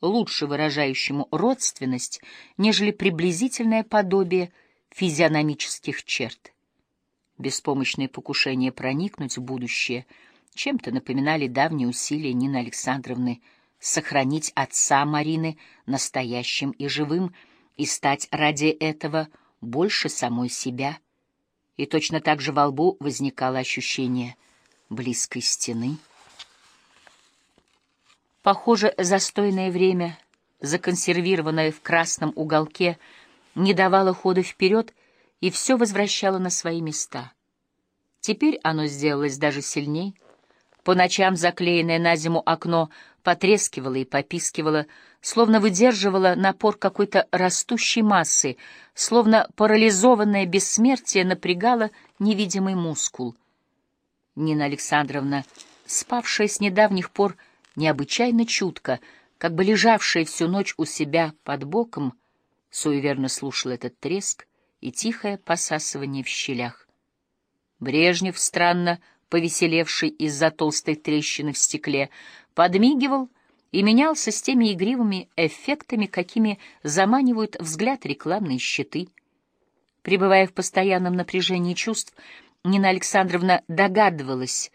лучше выражающему родственность, нежели приблизительное подобие физиономических черт. Беспомощные покушения проникнуть в будущее чем-то напоминали давние усилия Нины Александровны сохранить отца Марины настоящим и живым и стать ради этого больше самой себя. И точно так же во лбу возникало ощущение близкой стены. Похоже, застойное время, законсервированное в красном уголке, не давало хода вперед и все возвращало на свои места. Теперь оно сделалось даже сильней. По ночам заклеенное на зиму окно потрескивало и попискивало, словно выдерживало напор какой-то растущей массы, словно парализованное бессмертие напрягало невидимый мускул. Нина Александровна, спавшая с недавних пор, необычайно чутко, как бы лежавшая всю ночь у себя под боком, суеверно слушала этот треск и тихое посасывание в щелях. Брежнев, странно повеселевший из-за толстой трещины в стекле, подмигивал и менялся с теми игривыми эффектами, какими заманивают взгляд рекламные щиты. Пребывая в постоянном напряжении чувств, Нина Александровна догадывалась,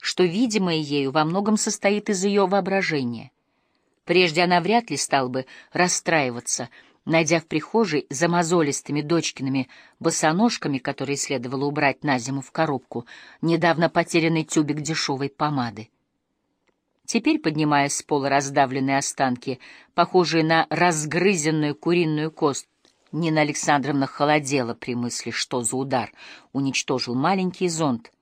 что видимое ею во многом состоит из ее воображения. Прежде она вряд ли стала бы расстраиваться, найдя в прихожей за мозолистыми дочкиными босоножками, которые следовало убрать на зиму в коробку, недавно потерянный тюбик дешевой помады. Теперь, поднимая с пола раздавленные останки, похожие на разгрызенную куриную кость, Нина Александровна холодела при мысли, что за удар уничтожил маленький зонт,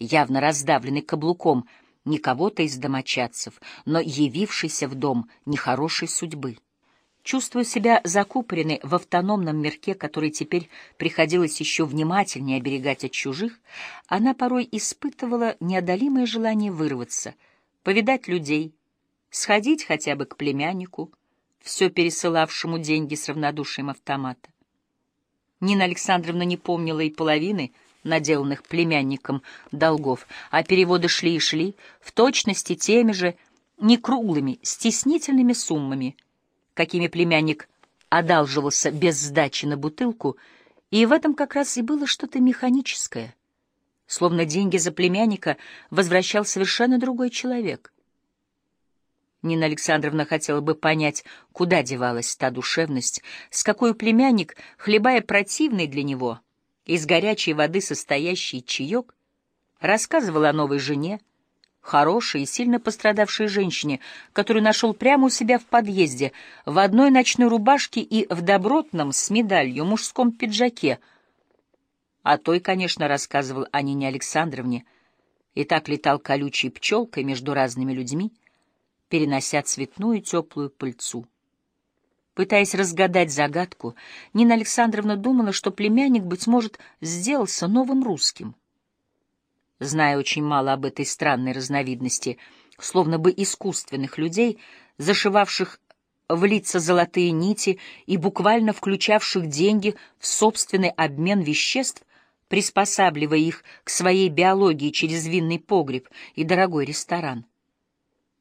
явно раздавленный каблуком не кого-то из домочадцев, но явившийся в дом нехорошей судьбы. Чувствуя себя закупоренной в автономном мирке, который теперь приходилось еще внимательнее оберегать от чужих, она порой испытывала неодолимое желание вырваться, повидать людей, сходить хотя бы к племяннику, все пересылавшему деньги с равнодушием автомата. Нина Александровна не помнила и половины — наделанных племянником долгов, а переводы шли и шли, в точности теми же, не круглыми, стеснительными суммами, какими племянник одалживался без сдачи на бутылку, и в этом как раз и было что-то механическое, словно деньги за племянника возвращал совершенно другой человек. Нина Александровна хотела бы понять, куда девалась та душевность, с какой племянник, хлебая противный для него — из горячей воды состоящий чаек, рассказывал о новой жене, хорошей и сильно пострадавшей женщине, которую нашел прямо у себя в подъезде, в одной ночной рубашке и в добротном с медалью мужском пиджаке. А той, конечно, рассказывал о Нине Александровне, и так летал колючей пчелкой между разными людьми, перенося цветную теплую пыльцу. Пытаясь разгадать загадку, Нина Александровна думала, что племянник, быть может, сделался новым русским. Зная очень мало об этой странной разновидности, словно бы искусственных людей, зашивавших в лица золотые нити и буквально включавших деньги в собственный обмен веществ, приспосабливая их к своей биологии через винный погреб и дорогой ресторан.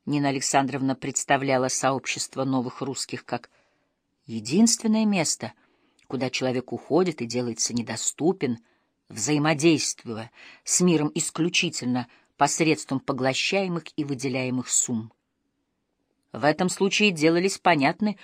Нина Александровна представляла сообщество новых русских как Единственное место, куда человек уходит и делается недоступен, взаимодействуя с миром исключительно посредством поглощаемых и выделяемых сумм. В этом случае делались понятны